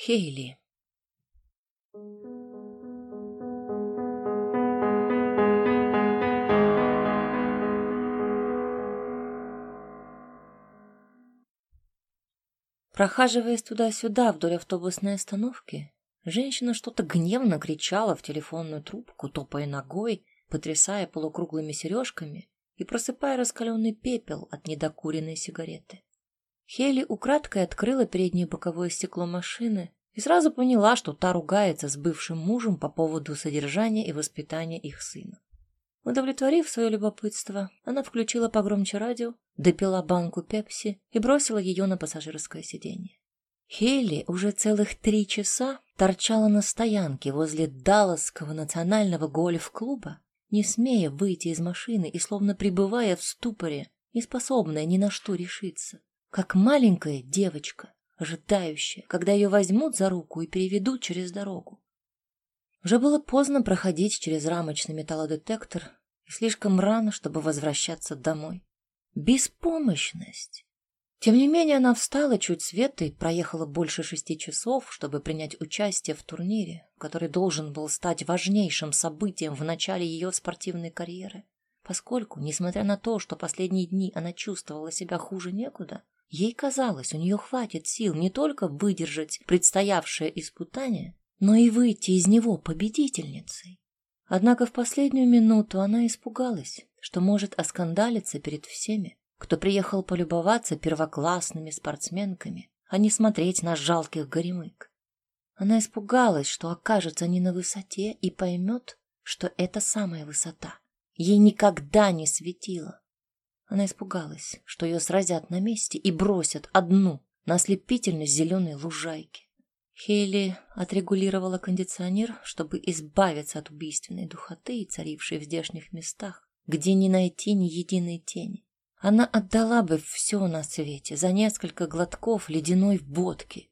Хейли. Прохаживаясь туда-сюда вдоль автобусной остановки, женщина что-то гневно кричала в телефонную трубку, топая ногой, потрясая полукруглыми сережками и просыпая раскаленный пепел от недокуренной сигареты. Хели украдкой открыла переднее боковое стекло машины и сразу поняла, что та ругается с бывшим мужем по поводу содержания и воспитания их сына. Удовлетворив свое любопытство, она включила погромче радио, допила банку пепси и бросила ее на пассажирское сиденье. Хелли уже целых три часа торчала на стоянке возле Далласского национального гольф-клуба, не смея выйти из машины и словно пребывая в ступоре, не способная ни на что решиться, как маленькая девочка, ожидающая, когда ее возьмут за руку и переведут через дорогу. Уже было поздно проходить через рамочный металлодетектор и слишком рано, чтобы возвращаться домой. Беспомощность. Тем не менее, она встала чуть свет и проехала больше шести часов, чтобы принять участие в турнире, который должен был стать важнейшим событием в начале ее спортивной карьеры. Поскольку, несмотря на то, что последние дни она чувствовала себя хуже некуда, ей казалось, у нее хватит сил не только выдержать предстоявшее испытание, но и выйти из него победительницей. Однако в последнюю минуту она испугалась, что может оскандалиться перед всеми, кто приехал полюбоваться первоклассными спортсменками, а не смотреть на жалких горемык. Она испугалась, что окажется не на высоте и поймет, что это самая высота. Ей никогда не светило. Она испугалась, что ее сразят на месте и бросят одну на ослепительно зеленой лужайке. Хейли отрегулировала кондиционер, чтобы избавиться от убийственной духоты, царившей в здешних местах, где не найти ни единой тени. Она отдала бы все на свете за несколько глотков ледяной водки.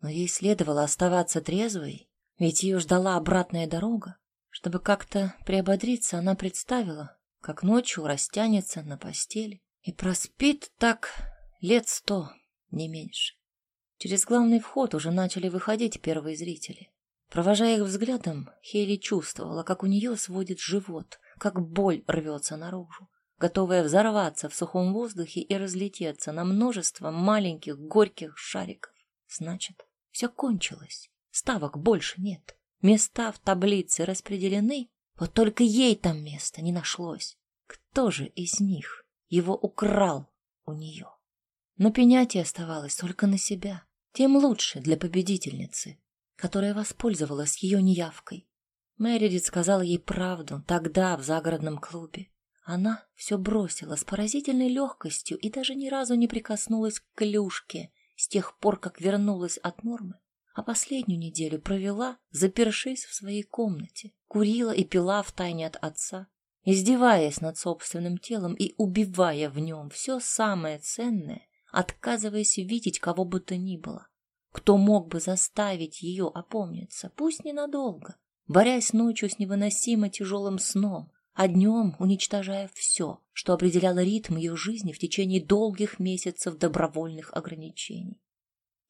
Но ей следовало оставаться трезвой, ведь ее ждала обратная дорога. Чтобы как-то приободриться, она представила, как ночью растянется на постели и проспит так лет сто, не меньше. Через главный вход уже начали выходить первые зрители. Провожая их взглядом, Хейли чувствовала, как у нее сводит живот, как боль рвется наружу готовая взорваться в сухом воздухе и разлететься на множество маленьких горьких шариков. Значит, все кончилось. Ставок больше нет. Места в таблице распределены, вот только ей там места не нашлось. Кто же из них его украл у нее? Но пенять оставалось только на себя. Тем лучше для победительницы, которая воспользовалась ее неявкой. Мэридит сказала ей правду тогда в загородном клубе. Она все бросила с поразительной легкостью и даже ни разу не прикоснулась к клюшке с тех пор, как вернулась от нормы, а последнюю неделю провела, запершись в своей комнате, курила и пила втайне от отца, издеваясь над собственным телом и убивая в нем все самое ценное, отказываясь видеть кого бы то ни было, кто мог бы заставить ее опомниться, пусть ненадолго, борясь ночью с невыносимо тяжелым сном, а днем уничтожая все, что определяло ритм ее жизни в течение долгих месяцев добровольных ограничений.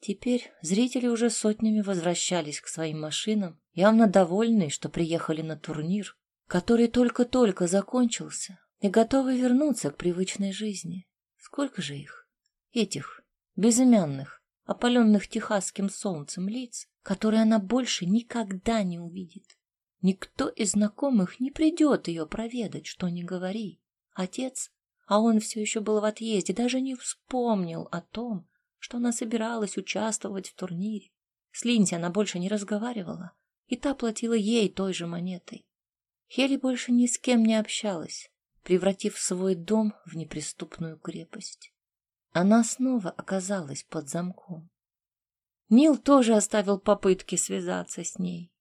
Теперь зрители уже сотнями возвращались к своим машинам, явно довольные, что приехали на турнир, который только-только закончился, и готовы вернуться к привычной жизни. Сколько же их? Этих, безымянных, опаленных техасским солнцем лиц, которые она больше никогда не увидит. Никто из знакомых не придет ее проведать, что не говори. Отец, а он все еще был в отъезде, даже не вспомнил о том, что она собиралась участвовать в турнире. С Линси она больше не разговаривала, и та платила ей той же монетой. Хели больше ни с кем не общалась, превратив свой дом в неприступную крепость. Она снова оказалась под замком. Нил тоже оставил попытки связаться с ней,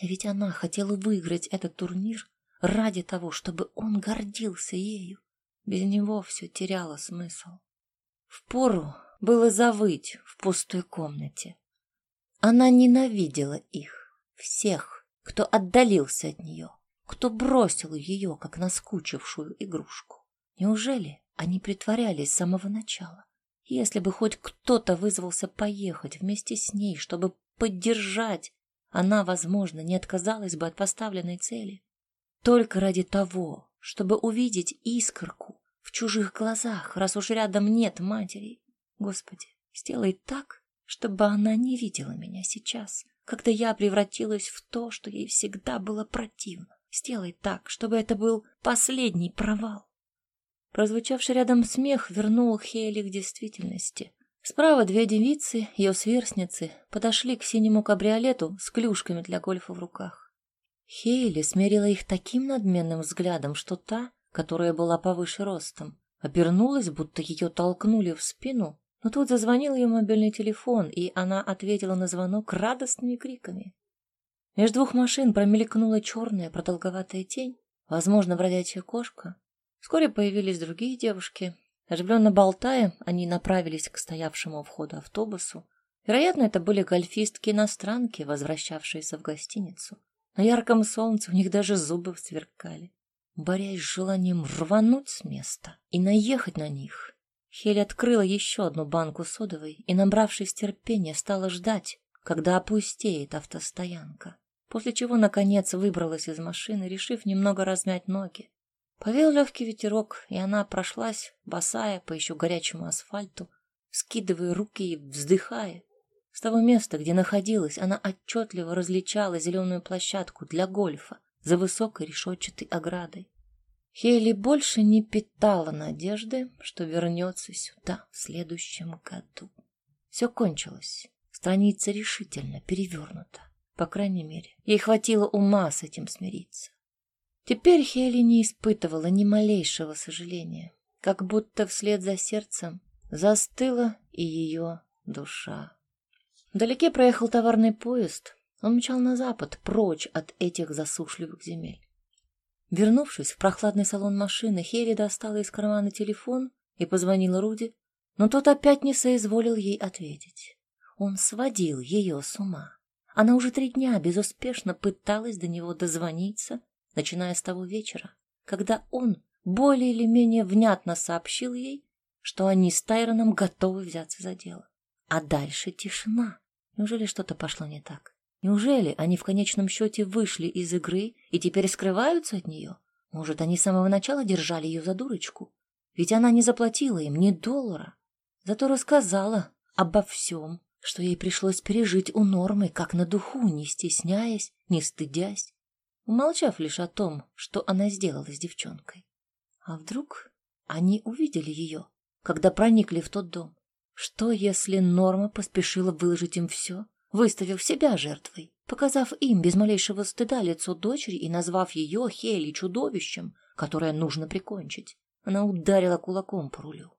ведь она хотела выиграть этот турнир ради того, чтобы он гордился ею. Без него все теряло смысл. Впору было завыть в пустой комнате. Она ненавидела их, всех, кто отдалился от нее, кто бросил ее, как наскучившую игрушку. Неужели они притворялись с самого начала? Если бы хоть кто-то вызвался поехать вместе с ней, чтобы поддержать, она, возможно, не отказалась бы от поставленной цели. Только ради того, чтобы увидеть искорку в чужих глазах, раз уж рядом нет матери. Господи, сделай так, чтобы она не видела меня сейчас, когда я превратилась в то, что ей всегда было противно. Сделай так, чтобы это был последний провал. Прозвучавший рядом смех вернул Хейли к действительности. Справа две девицы, ее сверстницы, подошли к синему кабриолету с клюшками для гольфа в руках. Хейли смерила их таким надменным взглядом, что та, которая была повыше ростом, обернулась, будто ее толкнули в спину, но тут зазвонил ее мобильный телефон, и она ответила на звонок радостными криками. Между двух машин промелькнула черная продолговатая тень, возможно, бродячая кошка. Вскоре появились другие девушки. Оживленно болтая, они направились к стоявшему у входа автобусу. Вероятно, это были гольфистки-иностранки, возвращавшиеся в гостиницу. На ярком солнце у них даже зубы сверкали. Борясь с желанием рвануть с места и наехать на них, Хель открыла еще одну банку содовой и, набравшись терпения, стала ждать, когда опустеет автостоянка, после чего, наконец, выбралась из машины, решив немного размять ноги. Повел легкий ветерок, и она прошлась, босая по еще горячему асфальту, скидывая руки и вздыхая. С того места, где находилась, она отчетливо различала зеленую площадку для гольфа за высокой решетчатой оградой. Хейли больше не питала надежды, что вернется сюда в следующем году. Все кончилось. Страница решительно перевернута. По крайней мере, ей хватило ума с этим смириться. Теперь Хейли не испытывала ни малейшего сожаления, как будто вслед за сердцем застыла и ее душа. Вдалеке проехал товарный поезд. Он мчал на запад, прочь от этих засушливых земель. Вернувшись в прохладный салон машины, Хейли достала из кармана телефон и позвонила Руди, но тот опять не соизволил ей ответить. Он сводил ее с ума. Она уже три дня безуспешно пыталась до него дозвониться, начиная с того вечера, когда он более или менее внятно сообщил ей, что они с Тайроном готовы взяться за дело. А дальше тишина. Неужели что-то пошло не так? Неужели они в конечном счете вышли из игры и теперь скрываются от нее? Может, они с самого начала держали ее за дурочку? Ведь она не заплатила им ни доллара. Зато рассказала обо всем, что ей пришлось пережить у Нормы, как на духу, не стесняясь, не стыдясь, умолчав лишь о том, что она сделала с девчонкой. А вдруг они увидели ее, когда проникли в тот дом? Что, если Норма поспешила выложить им все, выставив себя жертвой, показав им без малейшего стыда лицо дочери и назвав ее Хейли чудовищем, которое нужно прикончить. Она ударила кулаком по рулю.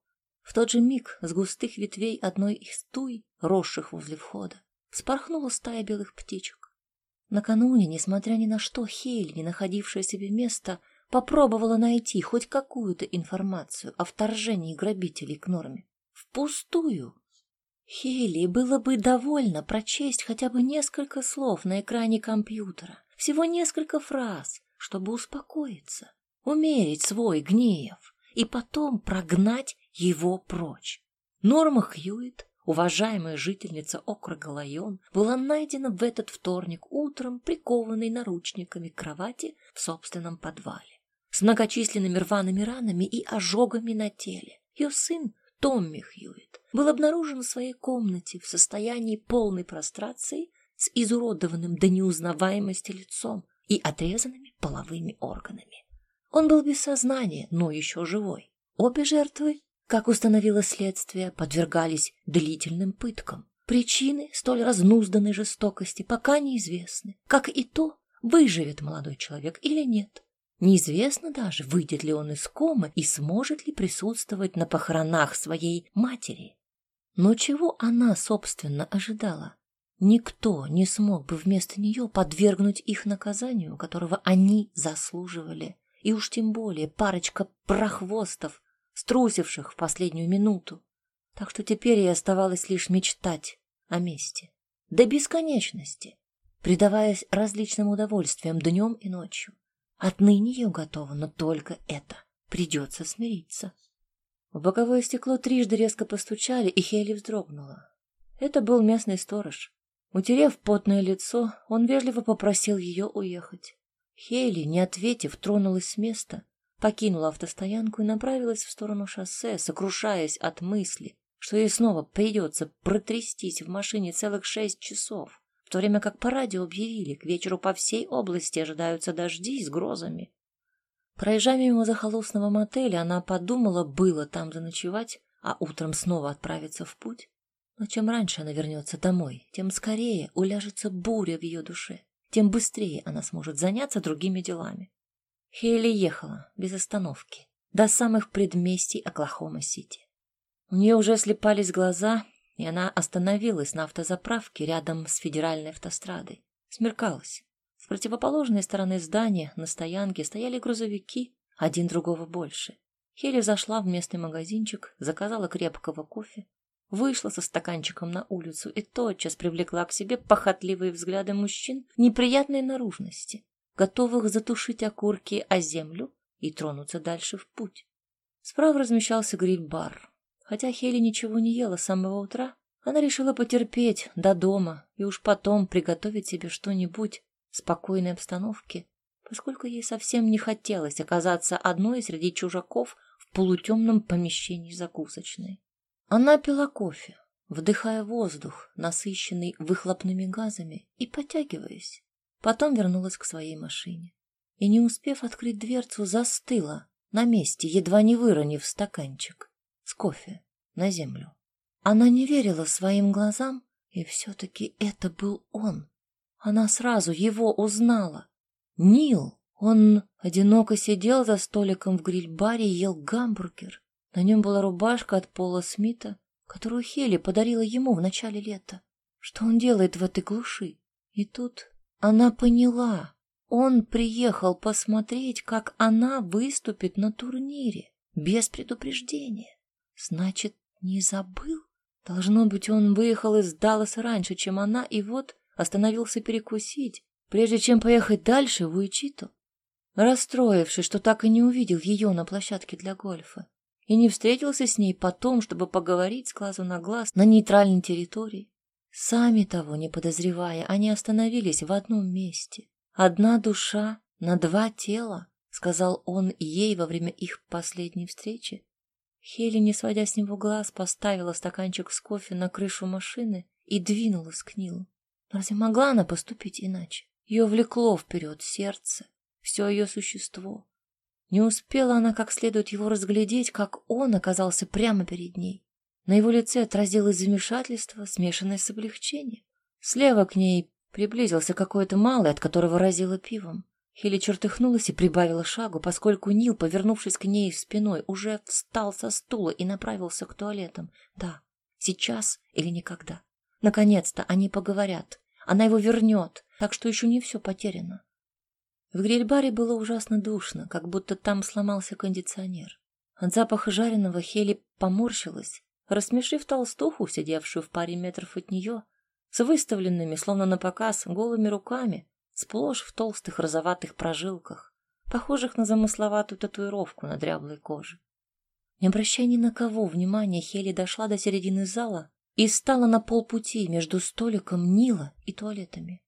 В тот же миг с густых ветвей одной из туй, росших возле входа, вспорхнула стая белых птичек. Накануне, несмотря ни на что, Хейли, не находившая себе места, попробовала найти хоть какую-то информацию о вторжении грабителей к норме. Впустую. Хейли было бы довольно прочесть хотя бы несколько слов на экране компьютера, всего несколько фраз, чтобы успокоиться, умерить свой гнев и потом прогнать его прочь. Норма Хьюитт, уважаемая жительница округа Лайон, была найдена в этот вторник утром прикованной наручниками к кровати в собственном подвале, с многочисленными рваными ранами и ожогами на теле. Ее сын Томми Хьюитт был обнаружен в своей комнате в состоянии полной прострации с изуродованным до неузнаваемости лицом и отрезанными половыми органами. Он был без сознания, но еще живой. Обе жертвы, как установило следствие, подвергались длительным пыткам. Причины столь разнузданной жестокости пока неизвестны, как и то, выживет молодой человек или нет. Неизвестно даже, выйдет ли он из комы и сможет ли присутствовать на похоронах своей матери. Но чего она, собственно, ожидала? Никто не смог бы вместо нее подвергнуть их наказанию, которого они заслуживали. И уж тем более парочка прохвостов, струсивших в последнюю минуту. Так что теперь ей оставалось лишь мечтать о мести. До бесконечности, предаваясь различным удовольствиям днем и ночью. Отныне ее готово, но только это. Придется смириться. В боковое стекло трижды резко постучали, и Хейли вздрогнула. Это был местный сторож. Утерев потное лицо, он вежливо попросил ее уехать. Хейли, не ответив, тронулась с места, покинула автостоянку и направилась в сторону шоссе, сокрушаясь от мысли, что ей снова придется протрястись в машине целых шесть часов, в то время как по радио объявили, к вечеру по всей области ожидаются дожди с грозами. Проезжая мимо захолустного мотеля, она подумала, было там заночевать, а утром снова отправиться в путь. Но чем раньше она вернется домой, тем скорее уляжется буря в ее душе, тем быстрее она сможет заняться другими делами. Хейли ехала без остановки до самых предместий Оклахома-Сити. У нее уже слепались глаза, и она остановилась на автозаправке рядом с федеральной автострадой. Смеркалось. С противоположной стороны здания на стоянке стояли грузовики, один другого больше. Хелли зашла в местный магазинчик, заказала крепкого кофе, вышла со стаканчиком на улицу и тотчас привлекла к себе похотливые взгляды мужчин неприятной наружности, готовых затушить окурки о землю и тронуться дальше в путь. Справа размещался гриль-бар. Хотя Хелли ничего не ела с самого утра, она решила потерпеть до дома и уж потом приготовить себе что-нибудь в спокойной обстановке, поскольку ей совсем не хотелось оказаться одной среди чужаков в полутемном помещении закусочной. Она пила кофе, вдыхая воздух, насыщенный выхлопными газами, и потягиваясь. Потом вернулась к своей машине. И, не успев открыть дверцу, застыла на месте, едва не выронив стаканчик с кофе на землю. Она не верила своим глазам, и все-таки это был он. Она сразу его узнала. Нил! Он одиноко сидел за столиком в гриль-баре и ел гамбургер. На нем была рубашка от Пола Смита, которую Хелли подарила ему в начале лета. Что он делает в этой глуши? И тут она поняла. Он приехал посмотреть, как она выступит на турнире, без предупреждения. Значит, не забыл? Должно быть, он выехал из Далласа раньше, чем она, и вот остановился перекусить, прежде чем поехать дальше в Уичиту. Расстроившись, что так и не увидел ее на площадке для гольфа и не встретился с ней потом, чтобы поговорить с глазу на глаз на нейтральной территории. Сами того не подозревая, они остановились в одном месте. Одна душа на два тела, сказал он ей во время их последней встречи. Хели, не сводя с него глаз, поставила стаканчик с кофе на крышу машины и двинулась к Нилу. Разве могла она поступить иначе? Ее влекло вперед сердце, все ее существо. Не успела она как следует его разглядеть, как он оказался прямо перед ней. На его лице отразилось замешательство, смешанное с облегчением. Слева к ней приблизился какой-то малый, от которого разило пивом. Хилли чертыхнулась и прибавила шагу, поскольку Нил, повернувшись к ней спиной, уже встал со стула и направился к туалетам. Да, сейчас или никогда. Наконец-то они поговорят. Она его вернет, так что еще не все потеряно. В гриль-баре было ужасно душно, как будто там сломался кондиционер. От запаха жареного Хели поморщилась, рассмешив толстуху, сидевшую в паре метров от нее, с выставленными, словно на показ, голыми руками, сплошь в толстых розоватых прожилках, похожих на замысловатую татуировку на дряблой коже. Не обращая ни на кого внимания, Хели дошла до середины зала и стала на полпути между столиком Нила и туалетами.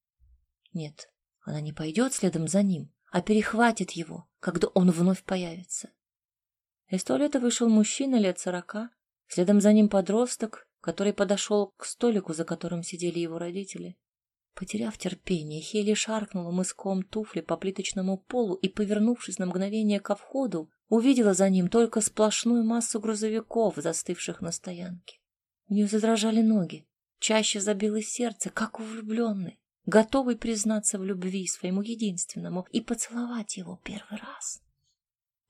Нет, она не пойдет следом за ним, а перехватит его, когда он вновь появится. Из туалета вышел мужчина лет сорока, следом за ним подросток, который подошел к столику, за которым сидели его родители. Потеряв терпение, Хели шаркнула мыском туфли по плиточному полу и, повернувшись на мгновение ко входу, увидела за ним только сплошную массу грузовиков, застывших на стоянке. У нее задрожали ноги, чаще забилось сердце, как у влюбленной готовый признаться в любви своему единственному и поцеловать его первый раз.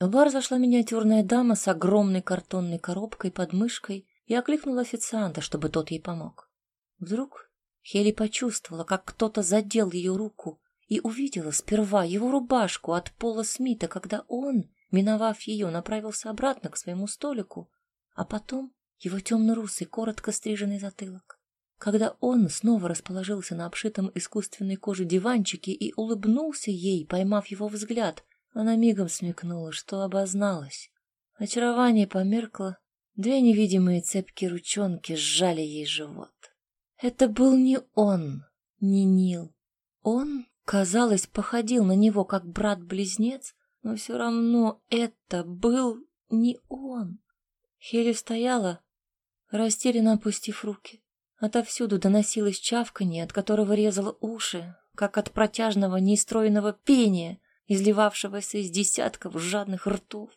В бар зашла миниатюрная дама с огромной картонной коробкой под мышкой и окликнула официанта, чтобы тот ей помог. Вдруг Хели почувствовала, как кто-то задел ее руку и увидела сперва его рубашку от Пола Смита, когда он, миновав ее, направился обратно к своему столику, а потом его темно-русый, коротко стриженный затылок когда он снова расположился на обшитом искусственной коже диванчике и улыбнулся ей, поймав его взгляд, она мигом смекнула, что обозналась. Очарование померкло, две невидимые цепкие ручонки сжали ей живот. Это был не он, не Нил. Он, казалось, походил на него как брат-близнец, но все равно это был не он. Хели стояла, растерянно опустив руки. Отовсюду доносилось чавканье, от которого резало уши, как от протяжного неистроенного пения, изливавшегося из десятков жадных ртов.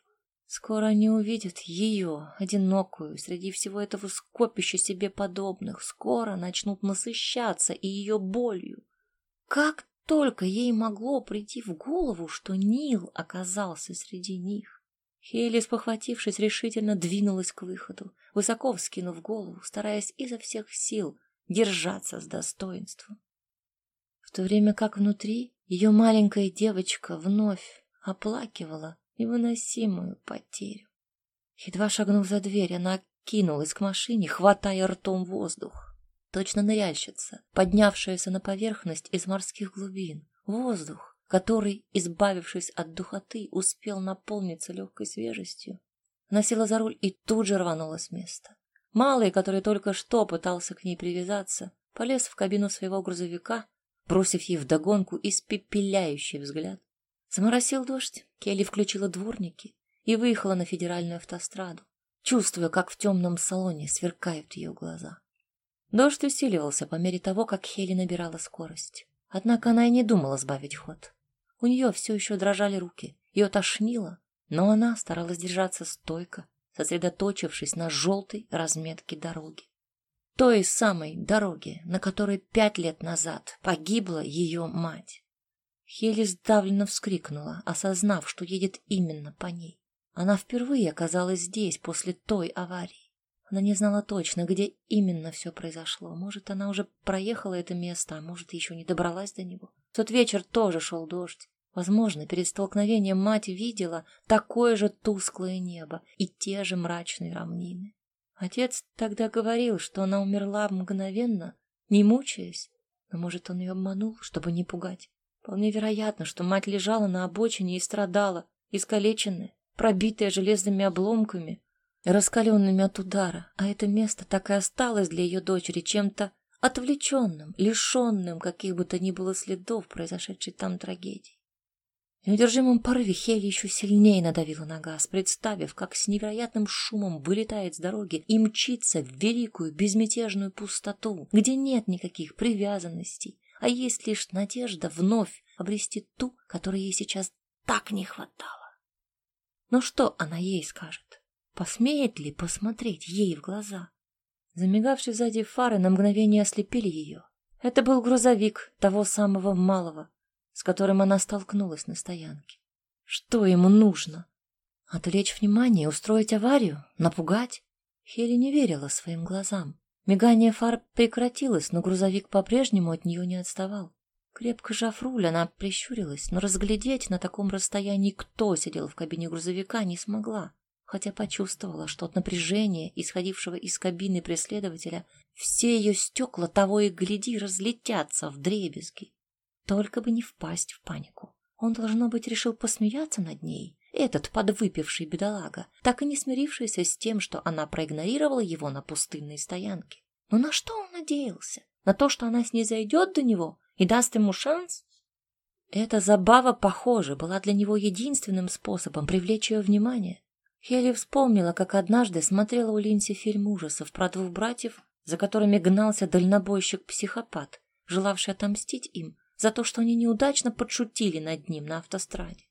Скоро они увидят ее, одинокую, среди всего этого скопища себе подобных. Скоро начнут насыщаться и ее болью. Как только ей могло прийти в голову, что Нил оказался среди них. Хейли, спохватившись, решительно двинулась к выходу, высоко вскинув голову, стараясь изо всех сил держаться с достоинством. В то время как внутри ее маленькая девочка вновь оплакивала невыносимую потерю. Едва шагнув за дверь, она кинулась к машине, хватая ртом воздух. Точно ныряльщица, поднявшаяся на поверхность из морских глубин. Воздух, который, избавившись от духоты, успел наполниться легкой свежестью. Она села за руль и тут же рванула с места. Малый, который только что пытался к ней привязаться, полез в кабину своего грузовика, бросив ей вдогонку испепеляющий взгляд. Заморосил дождь, Келли включила дворники и выехала на федеральную автостраду, чувствуя, как в темном салоне сверкают ее глаза. Дождь усиливался по мере того, как Хелли набирала скорость. Однако она и не думала сбавить ход. У нее все еще дрожали руки, ее тошнило, но она старалась держаться стойко, сосредоточившись на желтой разметке дороги. Той самой дороги, на которой пять лет назад погибла ее мать. Хелли сдавленно вскрикнула, осознав, что едет именно по ней. Она впервые оказалась здесь после той аварии. Она не знала точно, где именно все произошло. Может, она уже проехала это место, а может, еще не добралась до него. В тот вечер тоже шел дождь. Возможно, перед столкновением мать видела такое же тусклое небо и те же мрачные равнины. Отец тогда говорил, что она умерла мгновенно, не мучаясь, но, может, он ее обманул, чтобы не пугать. Вполне вероятно, что мать лежала на обочине и страдала, искалеченная, пробитая железными обломками, раскаленными от удара, а это место так и осталось для ее дочери чем-то отвлеченным, лишенным каких бы то ни было следов произошедшей там трагедии. В неудержимом порыве Хелли еще сильнее надавила на газ, представив, как с невероятным шумом вылетает с дороги и мчится в великую безмятежную пустоту, где нет никаких привязанностей, а есть лишь надежда вновь обрести ту, которой ей сейчас так не хватало. Но что она ей скажет? Посмеет ли посмотреть ей в глаза? Замигавшие сзади фары на мгновение ослепили ее. Это был грузовик того самого малого, с которым она столкнулась на стоянке. Что ему нужно? Отвлечь внимание, устроить аварию, напугать? Хели не верила своим глазам. Мигание фар прекратилось, но грузовик по-прежнему от нее не отставал. Крепко сжав руль, она прищурилась, но разглядеть на таком расстоянии, кто сидел в кабине грузовика, не смогла, хотя почувствовала, что от напряжения, исходившего из кабины преследователя, все ее стекла того и гляди разлетятся в дребезги. Только бы не впасть в панику. Он, должно быть, решил посмеяться над ней, этот подвыпивший бедолага, так и не смирившийся с тем, что она проигнорировала его на пустынной стоянке. Но на что он надеялся? На то, что она снизойдет до него и даст ему шанс? Эта забава, похоже, была для него единственным способом привлечь ее внимание. Хелли вспомнила, как однажды смотрела у Линси фильм ужасов про двух братьев, за которыми гнался дальнобойщик-психопат, желавший отомстить им за то, что они неудачно подшутили над ним на автостраде.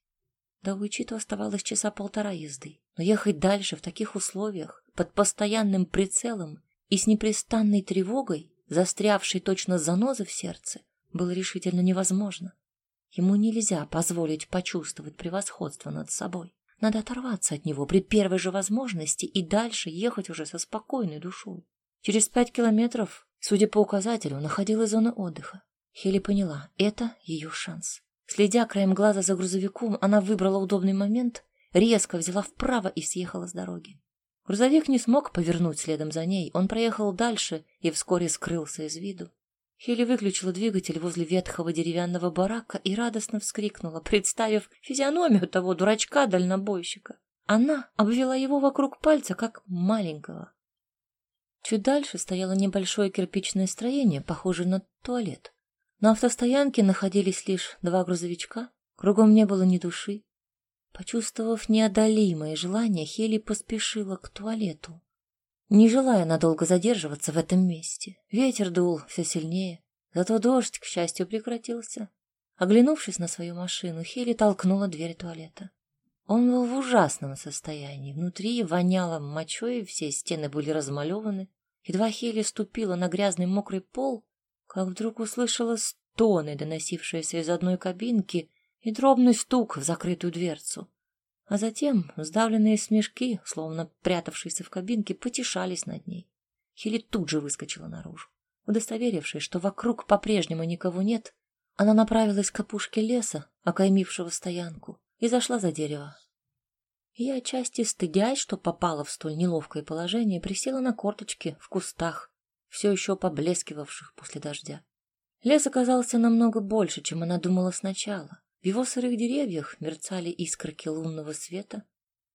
До Уичиту оставалось часа полтора езды, но ехать дальше в таких условиях, под постоянным прицелом и с непрестанной тревогой, застрявшей точно занозы в сердце, было решительно невозможно. Ему нельзя позволить почувствовать превосходство над собой. Надо оторваться от него при первой же возможности и дальше ехать уже со спокойной душой. Через пять километров, судя по указателю, находилась зона отдыха. Хели поняла, это ее шанс. Следя краем глаза за грузовиком, она выбрала удобный момент, резко взяла вправо и съехала с дороги. Грузовик не смог повернуть следом за ней. Он проехал дальше и вскоре скрылся из виду. Хелли выключила двигатель возле ветхого деревянного барака и радостно вскрикнула, представив физиономию того дурачка-дальнобойщика. Она обвела его вокруг пальца, как маленького. Чуть дальше стояло небольшое кирпичное строение, похожее на туалет. На автостоянке находились лишь два грузовичка, кругом не было ни души. Почувствовав неодолимое желание, Хели поспешила к туалету, не желая надолго задерживаться в этом месте. Ветер дул все сильнее, зато дождь, к счастью, прекратился. Оглянувшись на свою машину, Хели толкнула дверь туалета. Он был в ужасном состоянии. Внутри воняло мочой, все стены были размалеваны. Едва Хели ступила на грязный мокрый пол, как вдруг услышала стоны, доносившиеся из одной кабинки, и дробный стук в закрытую дверцу. А затем сдавленные смешки, словно прятавшиеся в кабинке, потешались над ней. Хели тут же выскочила наружу. Удостоверившись, что вокруг по-прежнему никого нет, она направилась к опушке леса, окаймившего стоянку, и зашла за дерево. Я, отчасти стыдясь, что попала в столь неловкое положение, присела на корточки в кустах, все еще поблескивавших после дождя. Лес оказался намного больше, чем она думала сначала. В его сырых деревьях мерцали искорки лунного света.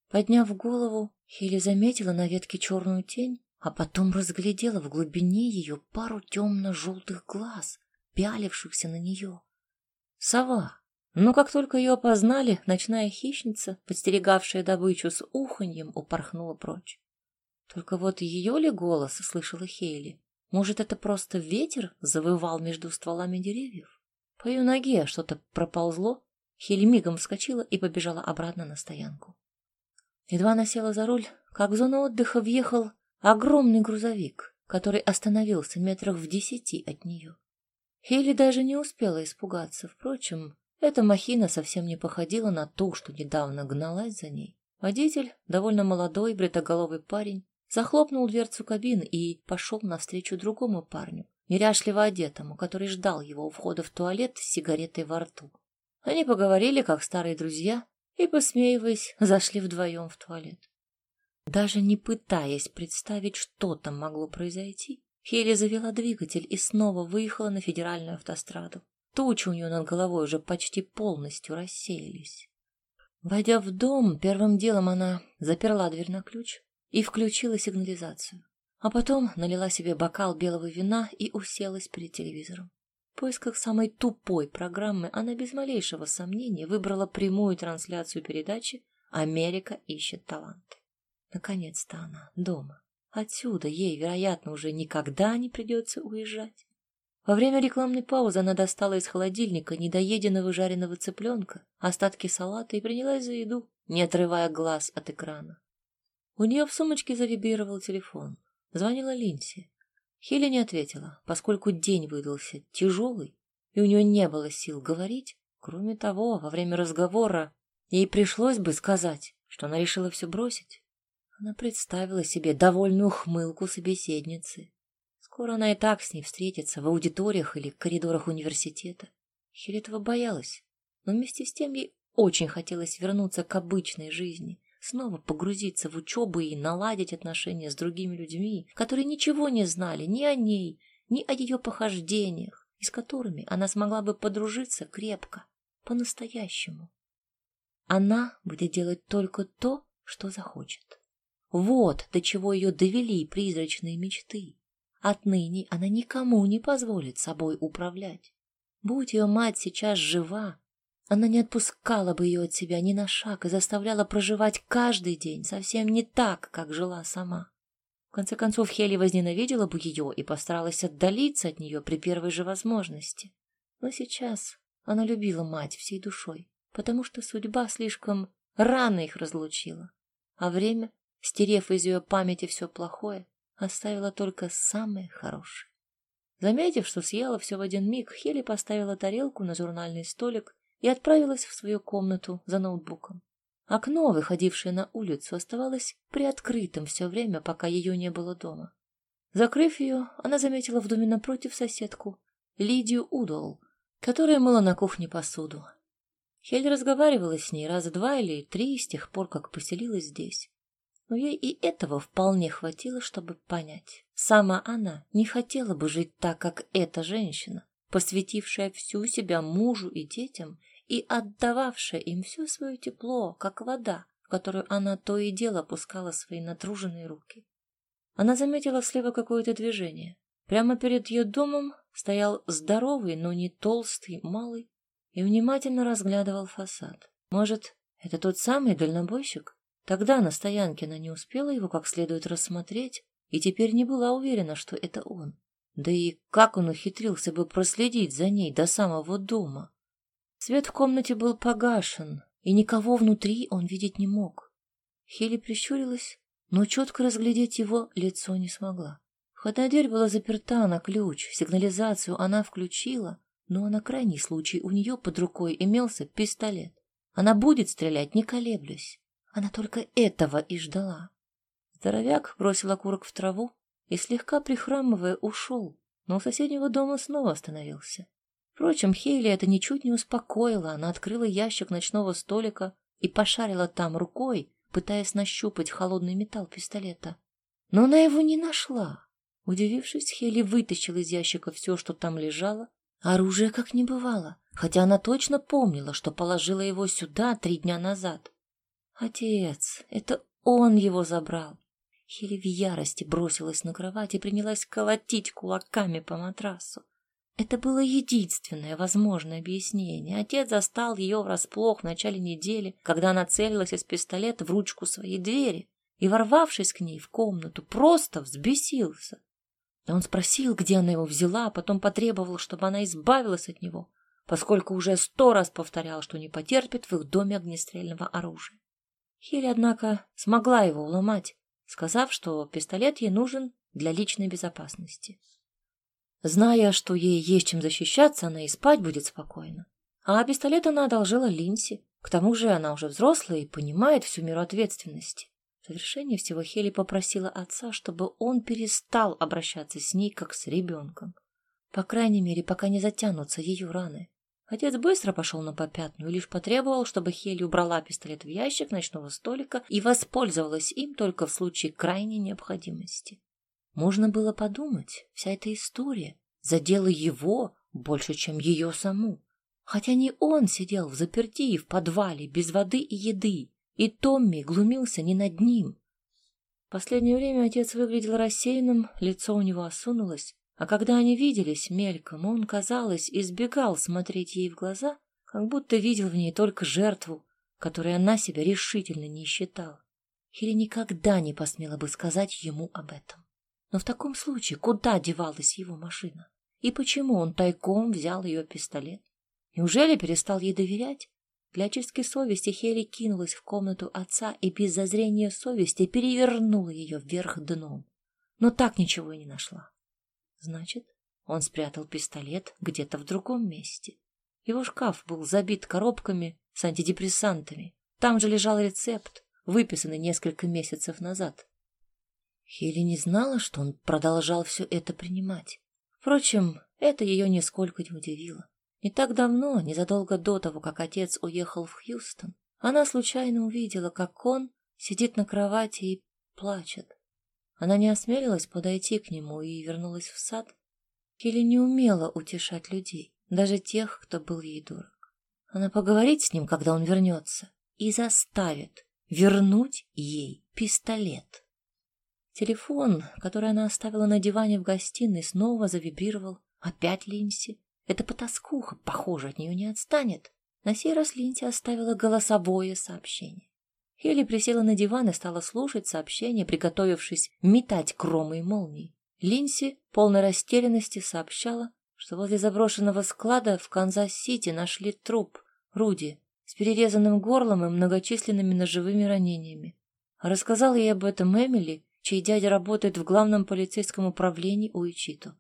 Подняв голову, Хели заметила на ветке черную тень, а потом разглядела в глубине ее пару темно-желтых глаз, пялившихся на нее. Сова. Но как только ее опознали, ночная хищница, подстерегавшая добычу с уханьем, упорхнула прочь. Только вот ее ли голос слышала Хейли? Может, это просто ветер завывал между стволами деревьев? По ее ноге что-то проползло, Хейли мигом вскочила и побежала обратно на стоянку. Едва она села за руль, как в зону отдыха въехал огромный грузовик, который остановился метрах в десяти от нее. Хейли даже не успела испугаться. Впрочем, эта махина совсем не походила на ту, что недавно гналась за ней. Водитель, довольно молодой, бритоголовый парень, захлопнул дверцу кабины и пошел навстречу другому парню, неряшливо одетому, который ждал его у входа в туалет с сигаретой во рту. Они поговорили, как старые друзья, и, посмеиваясь, зашли вдвоем в туалет. Даже не пытаясь представить, что там могло произойти, Хелли завела двигатель и снова выехала на федеральную автостраду. Тучи у нее над головой уже почти полностью рассеялись. Войдя в дом, первым делом она заперла дверь на ключ и включила сигнализацию. А потом налила себе бокал белого вина и уселась перед телевизором. В поисках самой тупой программы она без малейшего сомнения выбрала прямую трансляцию передачи «Америка ищет таланты». Наконец-то она дома. Отсюда ей, вероятно, уже никогда не придется уезжать. Во время рекламной паузы она достала из холодильника недоеденного жареного цыпленка, остатки салата и принялась за еду, не отрывая глаз от экрана. У нее в сумочке завибрировал телефон. Звонила Линси. Хилли не ответила, поскольку день выдался тяжелый, и у нее не было сил говорить. Кроме того, во время разговора ей пришлось бы сказать, что она решила все бросить. Она представила себе довольную ухмылку собеседницы. Скоро она и так с ней встретится в аудиториях или коридорах университета. Хель этого боялась, но вместе с тем ей очень хотелось вернуться к обычной жизни, снова погрузиться в учебу и наладить отношения с другими людьми, которые ничего не знали ни о ней, ни о ее похождениях, и с которыми она смогла бы подружиться крепко, по-настоящему. Она будет делать только то, что захочет. Вот до чего ее довели призрачные мечты. Отныне она никому не позволит собой управлять. Будь ее мать сейчас жива, она не отпускала бы ее от себя ни на шаг и заставляла проживать каждый день совсем не так, как жила сама. В конце концов, Хели возненавидела бы ее и постаралась отдалиться от нее при первой же возможности. Но сейчас она любила мать всей душой, потому что судьба слишком рано их разлучила, а время стерев из ее памяти все плохое, оставила только самое хорошее. Заметив, что съела все в один миг, Хели поставила тарелку на журнальный столик и отправилась в свою комнату за ноутбуком. Окно, выходившее на улицу, оставалось приоткрытым все время, пока ее не было дома. Закрыв ее, она заметила в доме напротив соседку, Лидию Удол, которая мыла на кухне посуду. Хель разговаривала с ней раза два или три с тех пор, как поселилась здесь но ей и этого вполне хватило, чтобы понять. Сама она не хотела бы жить так, как эта женщина, посвятившая всю себя мужу и детям и отдававшая им все свое тепло, как вода, в которую она то и дело пускала свои натруженные руки. Она заметила слева какое-то движение. Прямо перед ее домом стоял здоровый, но не толстый, малый и внимательно разглядывал фасад. Может, это тот самый дальнобойщик? Тогда на стоянке она не успела его как следует рассмотреть и теперь не была уверена, что это он. Да и как он ухитрился бы проследить за ней до самого дома? Свет в комнате был погашен, и никого внутри он видеть не мог. Хели прищурилась, но четко разглядеть его лицо не смогла. Входная дверь была заперта на ключ, сигнализацию она включила, но на крайний случай у нее под рукой имелся пистолет. Она будет стрелять, не колеблясь. Она только этого и ждала. Здоровяк бросил окурок в траву и, слегка прихрамывая, ушел, но у соседнего дома снова остановился. Впрочем, Хейли это ничуть не успокоило. Она открыла ящик ночного столика и пошарила там рукой, пытаясь нащупать холодный металл пистолета. Но она его не нашла. Удивившись, Хейли вытащила из ящика все, что там лежало. Оружие как не бывало, хотя она точно помнила, что положила его сюда три дня назад. Отец, это он его забрал. Хели в ярости бросилась на кровать и принялась колотить кулаками по матрасу. Это было единственное возможное объяснение. Отец застал ее врасплох в начале недели, когда она целилась из пистолета в ручку своей двери и, ворвавшись к ней в комнату, просто взбесился. Он спросил, где она его взяла, а потом потребовал, чтобы она избавилась от него, поскольку уже сто раз повторял, что не потерпит в их доме огнестрельного оружия. Хилли, однако, смогла его уломать, сказав, что пистолет ей нужен для личной безопасности. Зная, что ей есть чем защищаться, она и спать будет спокойно. А пистолет она одолжила Линси. К тому же она уже взрослая и понимает всю меру ответственности. В завершение всего Хели попросила отца, чтобы он перестал обращаться с ней, как с ребенком. По крайней мере, пока не затянутся ее раны. Отец быстро пошел на попятную и лишь потребовал, чтобы Хели убрала пистолет в ящик ночного столика и воспользовалась им только в случае крайней необходимости. Можно было подумать, вся эта история задела его больше, чем ее саму. Хотя не он сидел в заперти в подвале без воды и еды, и Томми глумился не над ним. В последнее время отец выглядел рассеянным, лицо у него осунулось, а когда они виделись мельком, он, казалось, избегал смотреть ей в глаза, как будто видел в ней только жертву, которой она себя решительно не считала. Или никогда не посмела бы сказать ему об этом. Но в таком случае куда девалась его машина? И почему он тайком взял ее пистолет? Неужели перестал ей доверять? Для очистки совести Хели кинулась в комнату отца и без зазрения совести перевернула ее вверх дном. Но так ничего и не нашла. Значит, он спрятал пистолет где-то в другом месте. Его шкаф был забит коробками с антидепрессантами. Там же лежал рецепт, выписанный несколько месяцев назад. Хели не знала, что он продолжал все это принимать. Впрочем, это ее нисколько не удивило. Не так давно, незадолго до того, как отец уехал в Хьюстон, она случайно увидела, как он сидит на кровати и плачет. Она не осмелилась подойти к нему и вернулась в сад. Келли не умела утешать людей, даже тех, кто был ей дорог. Она поговорит с ним, когда он вернется, и заставит вернуть ей пистолет. Телефон, который она оставила на диване в гостиной, снова завибрировал. Опять Линси. Эта потаскуха, похоже, от нее не отстанет. На сей раз Линси оставила голосовое сообщение. Хелли присела на диван и стала слушать сообщение, приготовившись метать громы и молнии. Линси, полной растерянности, сообщала, что возле заброшенного склада в Канзас-Сити нашли труп Руди с перерезанным горлом и многочисленными ножевыми ранениями. Рассказала ей об этом Эмили, чей дядя работает в главном полицейском управлении Уичито.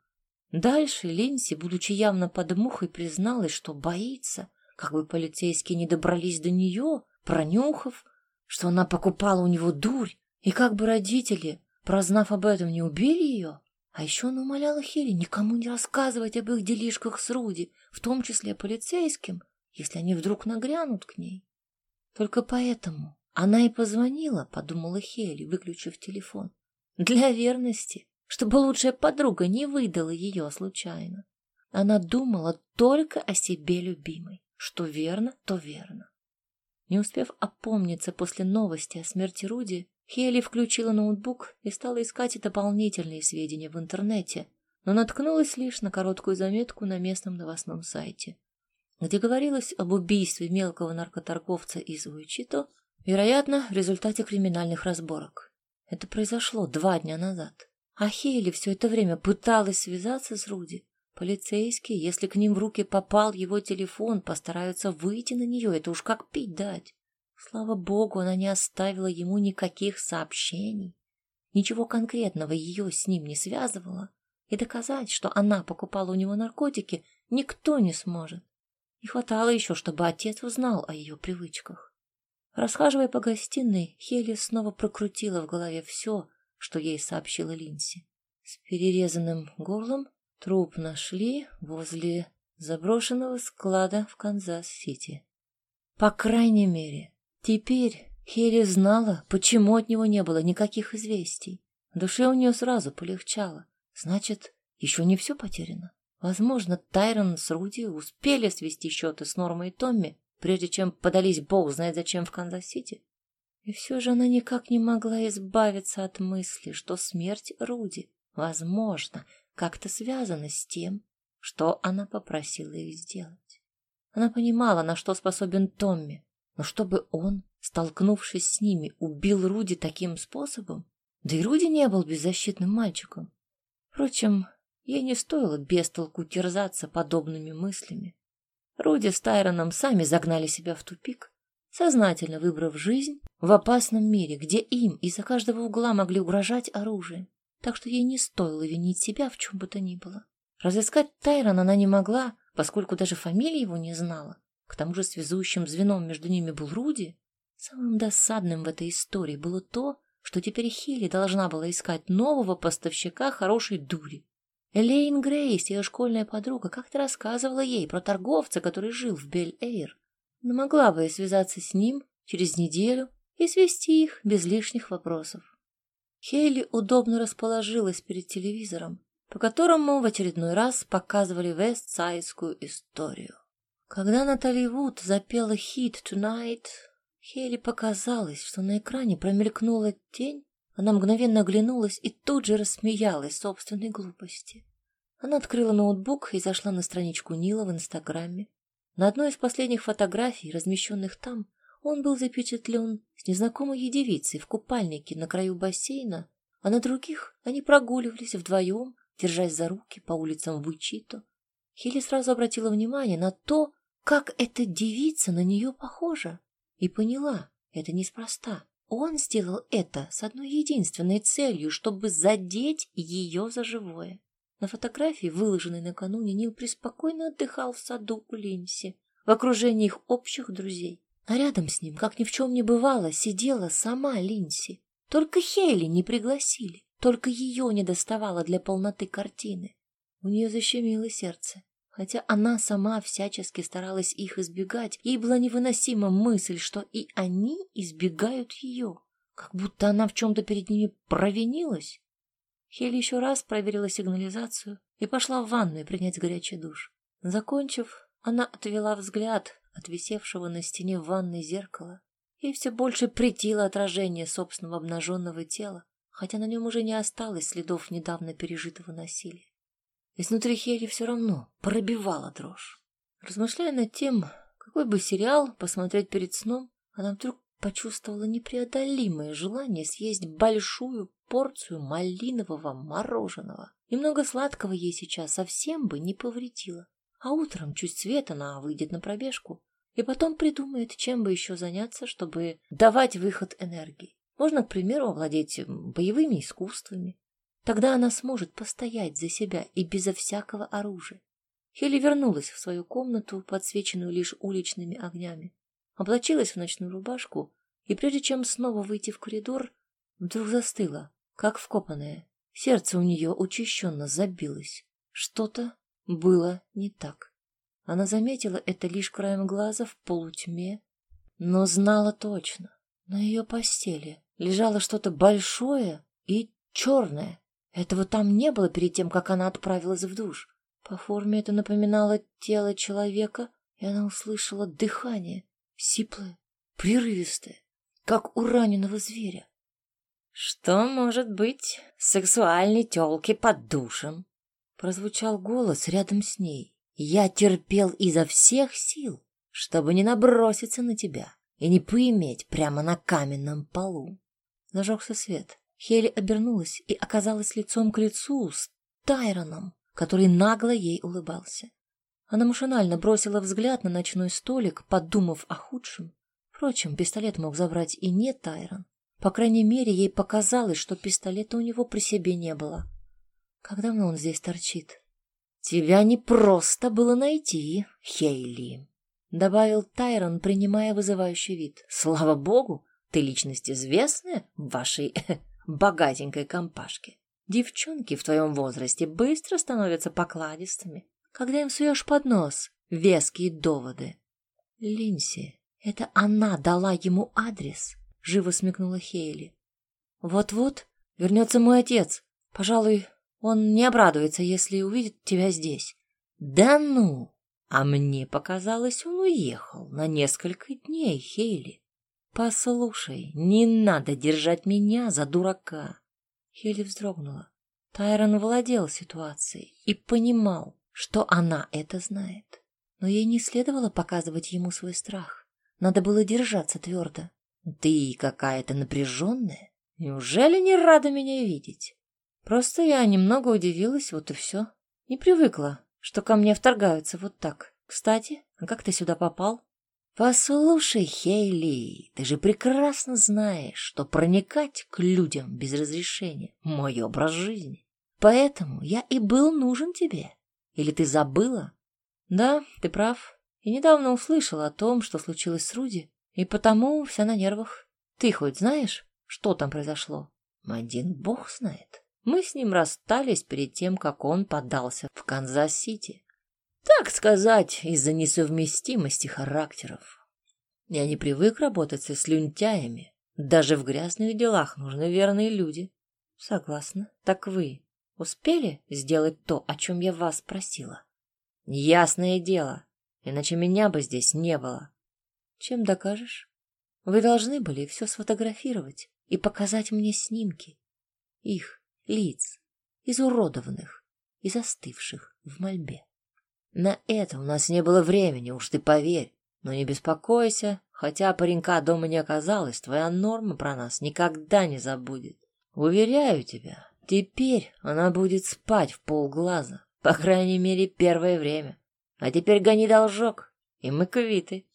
Дальше Линси, будучи явно под мухой, призналась, что боится, как бы полицейские не добрались до нее, пронюхав, что она покупала у него дурь, и как бы родители, прознав об этом, не убили ее. А еще она умоляла Хелли никому не рассказывать об их делишках с Руди, в том числе полицейским, если они вдруг нагрянут к ней. Только поэтому она и позвонила, подумала Хелли, выключив телефон. Для верности, чтобы лучшая подруга не выдала ее случайно. Она думала только о себе любимой. Что верно, то верно. Не успев опомниться после новости о смерти Руди, Хейли включила ноутбук и стала искать дополнительные сведения в интернете, но наткнулась лишь на короткую заметку на местном новостном сайте, где говорилось об убийстве мелкого наркоторговца из Уичито, вероятно, в результате криминальных разборок. Это произошло два дня назад. А Хейли все это время пыталась связаться с Руди. Полицейские, если к ним в руки попал его телефон, постараются выйти на нее, это уж как пить дать. Слава богу, она не оставила ему никаких сообщений. Ничего конкретного ее с ним не связывало и доказать, что она покупала у него наркотики, никто не сможет. Не хватало еще, чтобы отец узнал о ее привычках. Расхаживая по гостиной, Хелли снова прокрутила в голове все, что ей сообщила Линси. С перерезанным горлом труп нашли возле заброшенного склада в Канзас-Сити. По крайней мере, теперь Хелли знала, почему от него не было никаких известий. В душе у нее сразу полегчало. Значит, еще не все потеряно. Возможно, Тайрон с Руди успели свести счеты с Нормой и Томми, прежде чем подались бог знает зачем в Канзас-Сити. И все же она никак не могла избавиться от мысли, что смерть Руди, возможно, как-то связана с тем, что она попросила их сделать. Она понимала, на что способен Томми, но чтобы он, столкнувшись с ними, убил Руди таким способом, да и Руди не был беззащитным мальчиком. Впрочем, ей не стоило без толку терзаться подобными мыслями. Руди с Тайроном сами загнали себя в тупик, сознательно выбрав жизнь в опасном мире, где им из-за каждого угла могли угрожать оружием, так что ей не стоило винить себя в чем бы то ни было. Разыскать Тайрона она не могла, поскольку даже фамилии его не знала. К тому же связующим звеном между ними был Руди. Самым досадным в этой истории было то, что теперь Хилли должна была искать нового поставщика хорошей дури. Элейн Грейс, ее школьная подруга, как-то рассказывала ей про торговца, который жил в Бель-Эйр. Но могла бы связаться с ним через неделю и свести их без лишних вопросов. Хейли удобно расположилась перед телевизором, по которому в очередной раз показывали вестсайдскую историю. Когда Натали Вуд запела хит «Tonight», Хейли показалось, что на экране промелькнула тень, она мгновенно оглянулась и тут же рассмеялась собственной глупости. Она открыла ноутбук и зашла на страничку Нила в Инстаграме. На одной из последних фотографий, размещенных там, он был запечатлен с незнакомой ей девицей в купальнике на краю бассейна, а на других они прогуливались вдвоем, держась за руки по улицам Вычито. Хилли сразу обратила внимание на то, как эта девица на нее похожа. И поняла, это неспроста. Он сделал это с одной единственной целью, чтобы задеть ее за живое. На фотографии, выложенной накануне, Нил преспокойно отдыхал в саду у Линси, в окружении их общих друзей. А рядом с ним, как ни в чем не бывало, сидела сама Линси. Только Хейли не пригласили, только ее не доставало для полноты картины. У нее защемило сердце. Хотя она сама всячески старалась их избегать, ей была невыносима мысль, что и они избегают ее, как будто она в чем-то перед ними провинилась. Хелли еще раз проверила сигнализацию и пошла в ванную принять горячий душ. Закончив, она отвела взгляд от висевшего на стене в ванной зеркала. Ей все больше претило отражение собственного обнаженного тела, хотя на нем уже не осталось следов недавно пережитого насилия. Изнутри Хели все равно пробивала дрожь. Размышляя над тем, какой бы сериал посмотреть перед сном, она вдруг почувствовала непреодолимое желание съесть большую порцию малинового мороженого. Немного сладкого ей сейчас совсем бы не повредило. А утром, чуть свет, она выйдет на пробежку и потом придумает, чем бы еще заняться, чтобы давать выход энергии. Можно, к примеру, овладеть боевыми искусствами, Тогда она сможет постоять за себя и безо всякого оружия. Хелли вернулась в свою комнату, подсвеченную лишь уличными огнями, облачилась в ночную рубашку и, прежде чем снова выйти в коридор, вдруг застыла, как вкопанная. Сердце у нее учащенно забилось. Что-то было не так. Она заметила это лишь краем глаза в полутьме, но знала точно. На ее постели лежало что-то большое и черное. Этого там не было перед тем, как она отправилась в душ. По форме это напоминало тело человека, и она услышала дыхание, сиплое, прерывистое, как у раненого зверя. «Что может быть сексуальной тёлки под душем?» Прозвучал голос рядом с ней. «Я терпел изо всех сил, чтобы не наброситься на тебя и не поиметь прямо на каменном полу». Зажегся свет. Хели обернулась и оказалась лицом к лицу с Тайроном, который нагло ей улыбался. Она машинально бросила взгляд на ночной столик, подумав о худшем. Впрочем, пистолет мог забрать и не Тайрон. По крайней мере, ей показалось, что пистолета у него при себе не было. Как давно он здесь торчит? «Тебя не просто было найти, Хейли», — добавил Тайрон, принимая вызывающий вид. «Слава богу, ты личность известная в вашей богатенькой компашке. Девчонки в твоем возрасте быстро становятся покладистыми, когда им суешь под нос веские доводы. Линси, это она дала ему адрес?» — живо смекнула Хейли. «Вот-вот вернется мой отец. Пожалуй, он не обрадуется, если увидит тебя здесь». «Да ну! А мне показалось, он уехал на несколько дней, Хейли. Послушай, не надо держать меня за дурака». Хейли вздрогнула. Тайрон владел ситуацией и понимал, что она это знает. Но ей не следовало показывать ему свой страх. Надо было держаться твердо. Ты какая-то напряженная. Неужели не рада меня видеть? Просто я немного удивилась, вот и все. Не привыкла, что ко мне вторгаются вот так. Кстати, а как ты сюда попал? Послушай, Хейли, ты же прекрасно знаешь, что проникать к людям без разрешения — мой образ жизни. Поэтому я и был нужен тебе. Или ты забыла? Да, ты прав. И недавно услышала о том, что случилось с Руди. И потому вся на нервах. Ты хоть знаешь, что там произошло? Один бог знает. Мы с ним расстались перед тем, как он подался в Канзас-Сити. Так сказать, из-за несовместимости характеров. Я не привык работать со слюнтяями. Даже в грязных делах нужны верные люди. Согласна. Так вы успели сделать то, о чем я вас просила? Ясное дело, иначе меня бы здесь не было. Чем докажешь? Вы должны были все сфотографировать и показать мне снимки. Их лиц, изуродованных и застывших в мольбе. На это у нас не было времени, уж ты поверь. Но не беспокойся, хотя паренька дома не оказалось, твоя норма про нас никогда не забудет. Уверяю тебя, теперь она будет спать в полглаза, по крайней мере, первое время. А теперь гони должок, и мы квиты.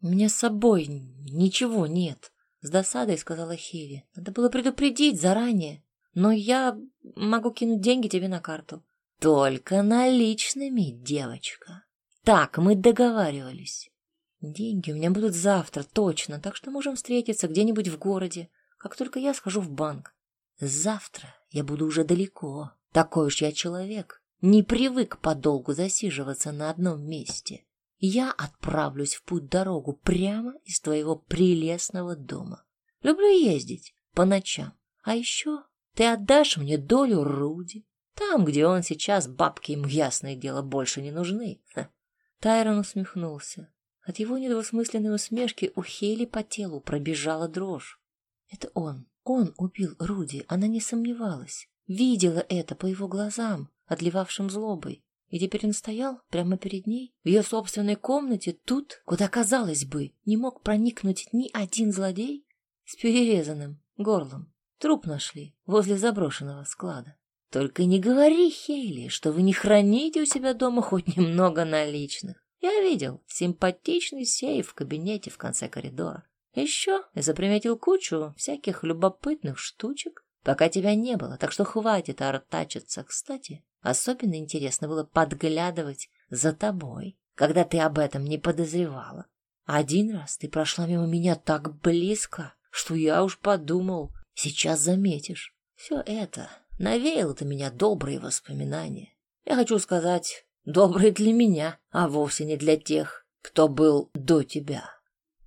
«У меня с собой ничего нет», — с досадой сказала Хиви. «Надо было предупредить заранее, но я могу кинуть деньги тебе на карту». «Только наличными, девочка. Так мы договаривались». «Деньги у меня будут завтра, точно, так что можем встретиться где-нибудь в городе, как только я схожу в банк. Завтра я буду уже далеко. Такой уж я человек. Не привык подолгу засиживаться на одном месте я отправлюсь в путь-дорогу прямо из твоего прелестного дома. Люблю ездить по ночам. А еще ты отдашь мне долю Руди. Там, где он сейчас, бабки ему, ясное дело, больше не нужны. Ха. Тайрон усмехнулся. От его недвусмысленной усмешки у Хейли по телу пробежала дрожь. Это он, он убил Руди, она не сомневалась. Видела это по его глазам, отливавшим злобой. И теперь он стоял прямо перед ней, в ее собственной комнате, тут, куда, казалось бы, не мог проникнуть ни один злодей, с перерезанным горлом. Труп нашли возле заброшенного склада. Только не говори, Хейли, что вы не храните у себя дома хоть немного наличных. Я видел симпатичный сейф в кабинете в конце коридора. Еще я заприметил кучу всяких любопытных штучек, пока тебя не было, так что хватит артачиться. Кстати, Особенно интересно было подглядывать за тобой, когда ты об этом не подозревала. Один раз ты прошла мимо меня так близко, что я уж подумал, сейчас заметишь. Все это навеяло ты меня добрые воспоминания. Я хочу сказать, добрые для меня, а вовсе не для тех, кто был до тебя.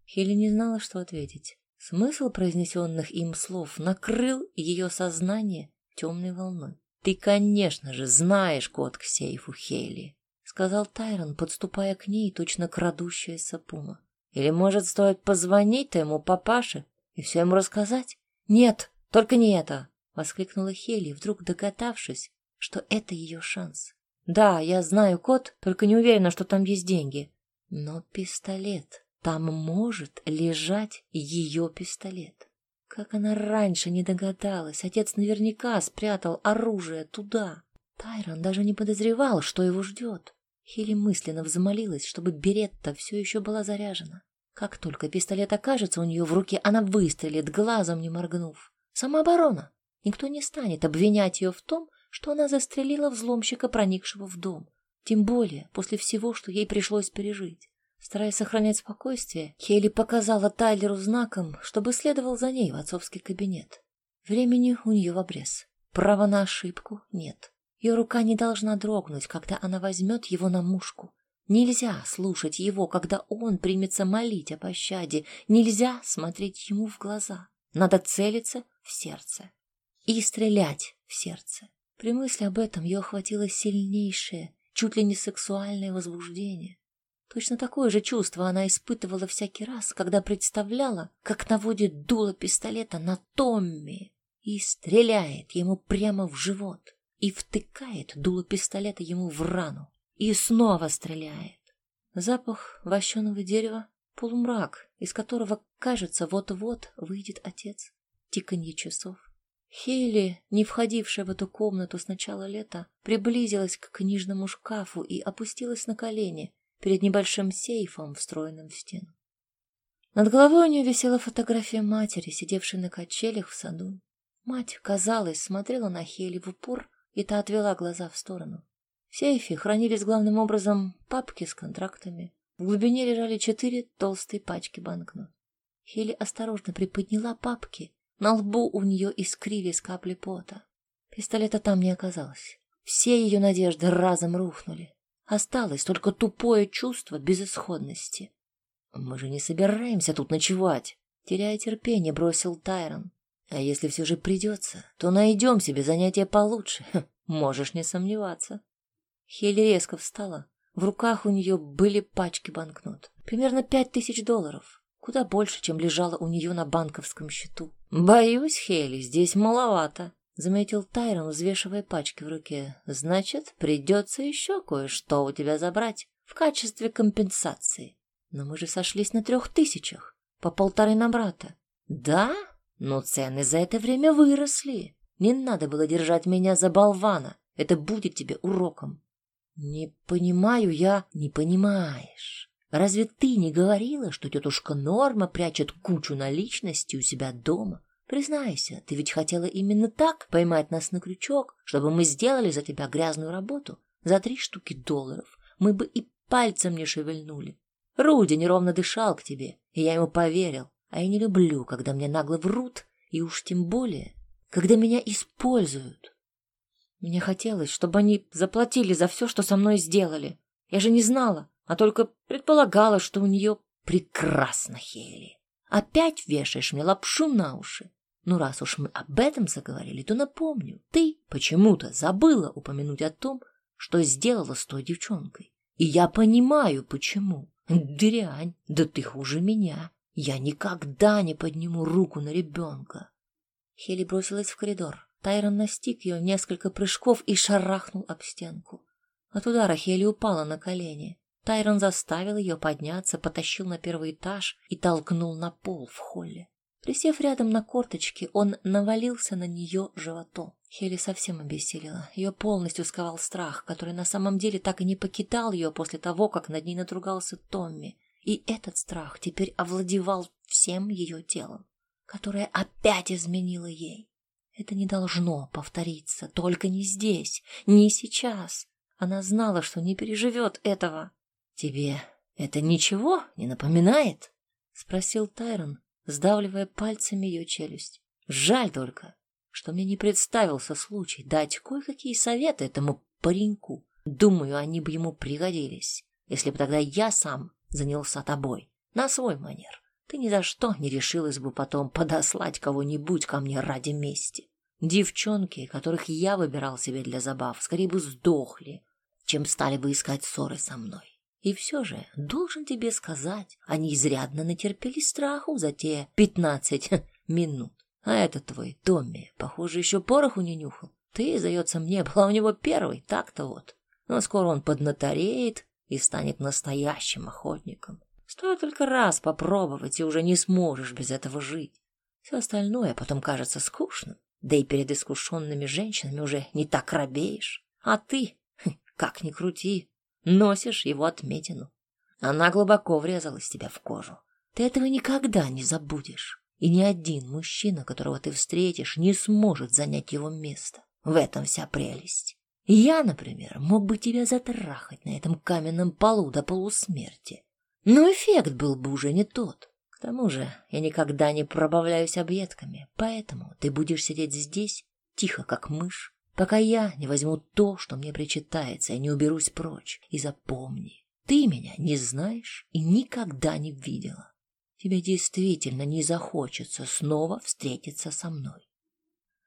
Хелли не знала, что ответить. Смысл произнесенных им слов накрыл ее сознание темной волной. «Ты, конечно же, знаешь код к сейфу, Хейли», — сказал Тайрон, подступая к ней, точно крадущаяся пума. Или, может, стоит позвонить твоему папаше и все ему рассказать? Нет, только не это, воскликнула Хели, вдруг догадавшись, что это ее шанс. Да, я знаю код, только не уверена, что там есть деньги. Но пистолет. Там может лежать ее пистолет. Как она раньше не догадалась, отец наверняка спрятал оружие туда. Тайрон даже не подозревал, что его ждет. Хели мысленно взмолилась, чтобы Беретта все еще была заряжена. Как только пистолет окажется у нее в руке, она выстрелит, глазом не моргнув. Самооборона. Никто не станет обвинять ее в том, что она застрелила взломщика, проникшего в дом. Тем более после всего, что ей пришлось пережить. Стараясь сохранять спокойствие, Хейли показала Тайлеру знаком, чтобы следовал за ней в отцовский кабинет. Времени у нее в обрез. Права на ошибку нет. Ее рука не должна дрогнуть, когда она возьмет его на мушку. Нельзя слушать его, когда он примется молить о пощаде. Нельзя смотреть ему в глаза. Надо целиться в сердце и стрелять в сердце. При мысли об этом ее охватило сильнейшее, чуть ли не сексуальное возбуждение. Точно такое же чувство она испытывала всякий раз, когда представляла, как наводит дуло пистолета на Томми и стреляет ему прямо в живот, и втыкает дуло пистолета ему в рану, и снова стреляет. Запах вощеного дерева, полумрак, из которого, кажется, вот-вот выйдет отец, тиканье часов. Хейли, не входившая в эту комнату с начала лета, приблизилась к книжному шкафу и опустилась на колени перед небольшим сейфом, встроенным в стену. Над головой у нее висела фотография матери, сидевшей на качелях в саду. Мать, казалось, смотрела на Хейли в упор, и та отвела глаза в сторону. В сейфе хранились главным образом папки с контрактами. В глубине лежали четыре толстые пачки банкнот. Хейли осторожно приподняла папки на лбу у нее искрились капли пота. Пистолета там не оказалось. Все ее надежды разом рухнули. Осталось только тупое чувство безысходности. «Мы же не собираемся тут ночевать!» Теряя терпение, бросил Тайрон. «А если все же придется, то найдем себе занятие получше. Ха, можешь не сомневаться». Хелли резко встала. В руках у нее были пачки банкнот. Примерно пять тысяч долларов куда больше, чем лежало у нее на банковском счету. «Боюсь, Хейли, здесь маловато», — заметил Тайрон, взвешивая пачки в руке. «Значит, придется еще кое-что у тебя забрать в качестве компенсации. Но мы же сошлись на трех тысячах, по полторы на брата». «Да? Но цены за это время выросли. Не надо было держать меня за болвана. Это будет тебе уроком». «Не понимаю я...» «Не понимаешь». Разве ты не говорила, что тетушка Норма прячет кучу наличности у себя дома? Признайся, ты ведь хотела именно так поймать нас на крючок, чтобы мы сделали за тебя грязную работу. За три штуки долларов мы бы и пальцем не шевельнули. Руди неровно дышал к тебе, и я ему поверил. А я не люблю, когда мне нагло врут, и уж тем более, когда меня используют. Мне хотелось, чтобы они заплатили за все, что со мной сделали. Я же не знала, а только предполагала, что у нее прекрасно Хейли. Опять вешаешь мне лапшу на уши. Ну, раз уж мы об этом заговорили, то напомню. Ты почему-то забыла упомянуть о том, что сделала с той девчонкой. И я понимаю, почему. Дрянь, да ты хуже меня. Я никогда не подниму руку на ребенка. Хели бросилась в коридор. Тайрон настиг ее несколько прыжков и шарахнул об стенку. От удара Хели упала на колени. Тайрон заставил ее подняться, потащил на первый этаж и толкнул на пол в холле. Присев рядом на корточки, он навалился на нее животом. Хели совсем обессилила. Ее полностью сковал страх, который на самом деле так и не покидал ее после того, как над ней надругался Томми. И этот страх теперь овладевал всем ее телом, которое опять изменило ей. Это не должно повториться, только не здесь, не сейчас. Она знала, что не переживет этого. «Тебе это ничего не напоминает?» — спросил Тайрон, сдавливая пальцами ее челюсть. «Жаль только, что мне не представился случай дать кое-какие советы этому пареньку. Думаю, они бы ему пригодились, если бы тогда я сам занялся тобой на свой манер. Ты ни за что не решилась бы потом подослать кого-нибудь ко мне ради мести. Девчонки, которых я выбирал себе для забав, скорее бы сдохли, чем стали бы искать ссоры со мной. И все же, должен тебе сказать, они изрядно натерпели страху за те пятнадцать минут. А этот твой Томми, похоже, еще пороху не нюхал. Ты, сдается мне, была у него первой, так-то вот. Но скоро он поднатореет и станет настоящим охотником. Стоит только раз попробовать, и уже не сможешь без этого жить. Все остальное потом кажется скучным. Да и перед искушенными женщинами уже не так робеешь. А ты, как ни крути, носишь его отметину. Она глубоко врезалась тебя в кожу. Ты этого никогда не забудешь. И ни один мужчина, которого ты встретишь, не сможет занять его место. В этом вся прелесть. Я, например, мог бы тебя затрахать на этом каменном полу до полусмерти. Но эффект был бы уже не тот. К тому же я никогда не пробавляюсь объедками, поэтому ты будешь сидеть здесь, тихо, как мышь, пока я не возьму то, что мне причитается, и не уберусь прочь. И запомни, ты меня не знаешь и никогда не видела. Тебе действительно не захочется снова встретиться со мной.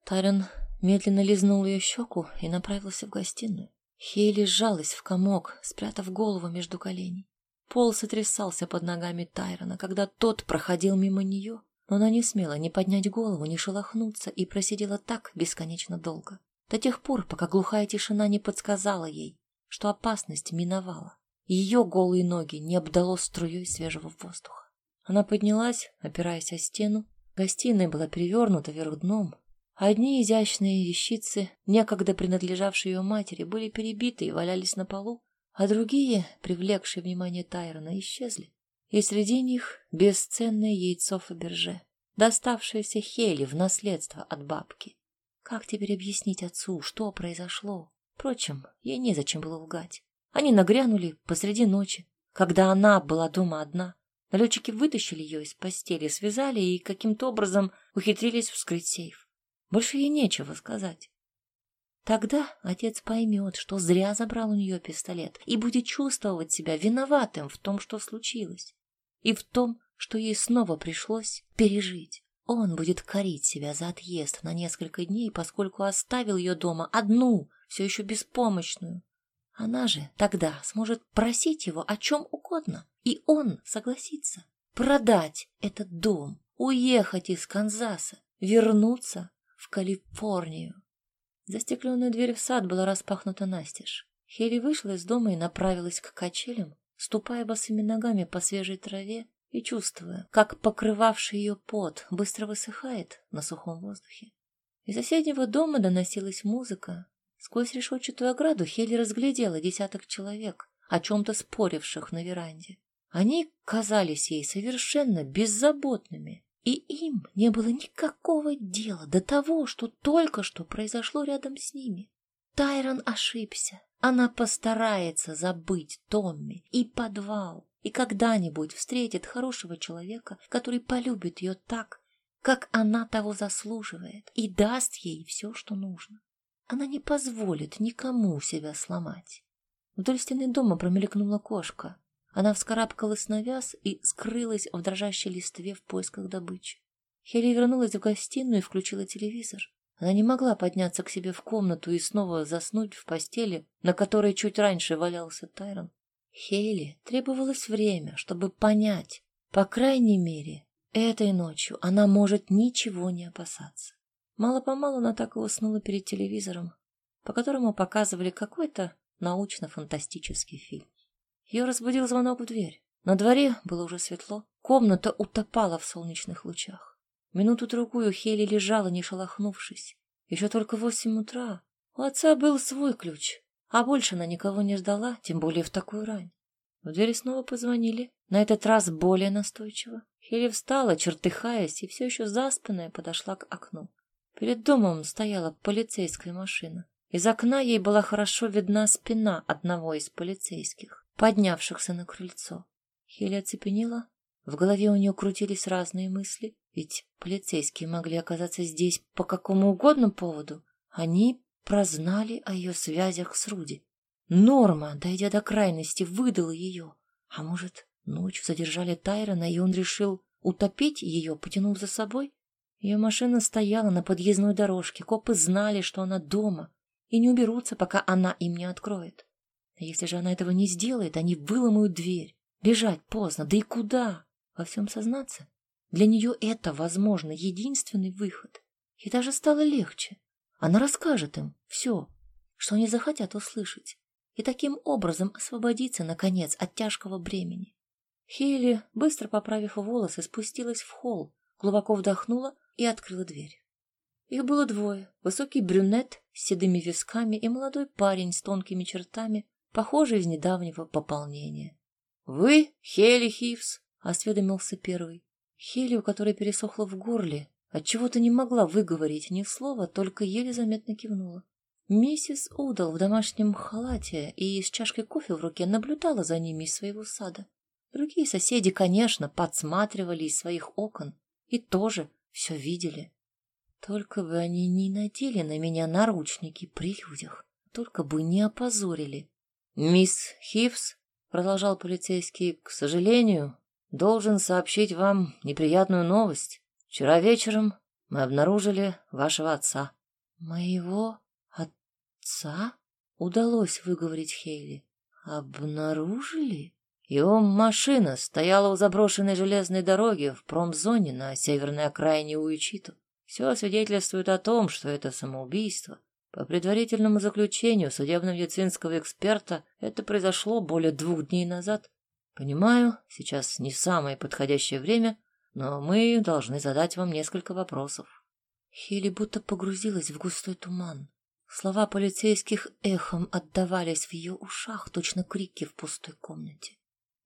Тайрон медленно лизнул ее щеку и направился в гостиную. Хейли сжалась в комок, спрятав голову между коленей. Пол сотрясался под ногами Тайрона, когда тот проходил мимо нее, но она не смела ни поднять голову, ни шелохнуться и просидела так бесконечно долго. До тех пор, пока глухая тишина не подсказала ей, что опасность миновала. Ее голые ноги не обдало струей свежего воздуха. Она поднялась, опираясь о стену. Гостиная была перевернута вверх дном. Одни изящные вещицы, некогда принадлежавшие ее матери, были перебиты и валялись на полу, а другие, привлекшие внимание Тайрона, исчезли. И среди них бесценное яйцо Фаберже, доставшееся Хели в наследство от бабки. Как теперь объяснить отцу, что произошло? Впрочем, ей незачем было лгать. Они нагрянули посреди ночи, когда она была дома одна. Налетчики вытащили ее из постели, связали и каким-то образом ухитрились вскрыть сейф. Больше ей нечего сказать. Тогда отец поймет, что зря забрал у нее пистолет и будет чувствовать себя виноватым в том, что случилось, и в том, что ей снова пришлось пережить. Он будет корить себя за отъезд на несколько дней, поскольку оставил ее дома одну, все еще беспомощную. Она же тогда сможет просить его о чем угодно, и он согласится продать этот дом, уехать из Канзаса, вернуться в Калифорнию. Застекленная дверь в сад была распахнута настежь. Хелли вышла из дома и направилась к качелям, ступая босыми ногами по свежей траве и чувствуя, как покрывавший ее пот быстро высыхает на сухом воздухе. Из соседнего дома доносилась музыка. Сквозь решетчатую ограду Хелли разглядела десяток человек, о чем-то споривших на веранде. Они казались ей совершенно беззаботными, и им не было никакого дела до того, что только что произошло рядом с ними. Тайрон ошибся. Она постарается забыть Томми и подвал, и когда-нибудь встретит хорошего человека, который полюбит ее так, как она того заслуживает, и даст ей все, что нужно. Она не позволит никому себя сломать. Вдоль стены дома промелькнула кошка. Она вскарабкалась на вяз и скрылась в дрожащей листве в поисках добычи. Хелли вернулась в гостиную и включила телевизор. Она не могла подняться к себе в комнату и снова заснуть в постели, на которой чуть раньше валялся Тайрон. Хейли требовалось время, чтобы понять, по крайней мере, этой ночью она может ничего не опасаться. Мало-помалу она так и уснула перед телевизором, по которому показывали какой-то научно-фантастический фильм. Ее разбудил звонок в дверь. На дворе было уже светло. Комната утопала в солнечных лучах. Минуту-другую Хели лежала, не шелохнувшись. Еще только восемь утра. У отца был свой ключ, а больше она никого не ждала, тем более в такую рань. В двери снова позвонили, на этот раз более настойчиво. Хели встала, чертыхаясь, и все еще заспанная подошла к окну. Перед домом стояла полицейская машина. Из окна ей была хорошо видна спина одного из полицейских поднявшихся на крыльцо. Хелли оцепенела. В голове у нее крутились разные мысли, ведь полицейские могли оказаться здесь по какому угодно поводу. Они прознали о ее связях с Руди. Норма, дойдя до крайности, выдала ее. А может, ночью задержали Тайрона, и он решил утопить ее, потянув за собой? Ее машина стояла на подъездной дорожке, копы знали, что она дома, и не уберутся, пока она им не откроет. А если же она этого не сделает, они выломают дверь. Бежать поздно, да и куда? Во всем сознаться? Для нее это, возможно, единственный выход. И даже стало легче. Она расскажет им все, что они захотят услышать, и таким образом освободиться, наконец, от тяжкого бремени. Хейли, быстро поправив волосы, спустилась в холл, глубоко вдохнула и открыла дверь. Их было двое. Высокий брюнет с седыми висками и молодой парень с тонкими чертами, похожий из недавнего пополнения. — Вы Хейли Хивс? — осведомился первый. Хейли, у которой пересохло в горле, отчего-то не могла выговорить ни слова, только еле заметно кивнула. Миссис Удал в домашнем халате и с чашкой кофе в руке наблюдала за ними из своего сада. Другие соседи, конечно, подсматривали из своих окон и тоже все видели. Только бы они не надели на меня наручники при людях, только бы не опозорили. «Мисс Хивс», — продолжал полицейский, — «к сожалению, должен сообщить вам неприятную новость. Вчера вечером мы обнаружили вашего отца». «Моего отца?» — удалось выговорить Хейли. «Обнаружили?» Его машина стояла у заброшенной железной дороги в промзоне на северной окраине Уичиту. Все свидетельствует о том, что это самоубийство. По предварительному заключению судебно-медицинского эксперта это произошло более двух дней назад. Понимаю, сейчас не самое подходящее время, но мы должны задать вам несколько вопросов. Хилли будто погрузилась в густой туман. Слова полицейских эхом отдавались в ее ушах, точно крики в пустой комнате.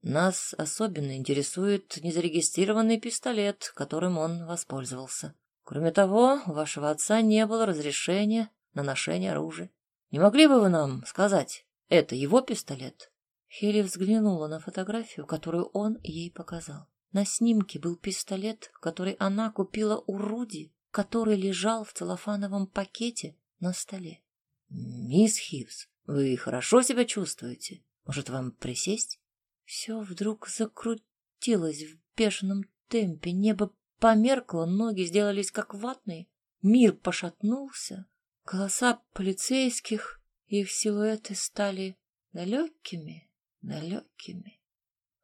Нас особенно интересует незарегистрированный пистолет, которым он воспользовался. Кроме того, у вашего отца не было разрешения на ношение оружия. Не могли бы вы нам сказать, это его пистолет? Хелли взглянула на фотографию, которую он ей показал. На снимке был пистолет, который она купила у Руди, который лежал в целлофановом пакете на столе. «Мисс Хивс, вы хорошо себя чувствуете? Может, вам присесть?» Все вдруг закрутилось в бешеном темпе, небо померкло, ноги сделались как ватные, мир пошатнулся, голоса полицейских, их силуэты стали далекими, далекими.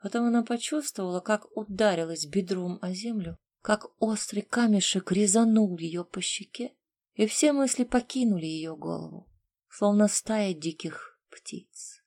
Потом она почувствовала, как ударилась бедром о землю, как острый камешек резанул ее по щеке, и все мысли покинули ее голову, словно стая диких птиц.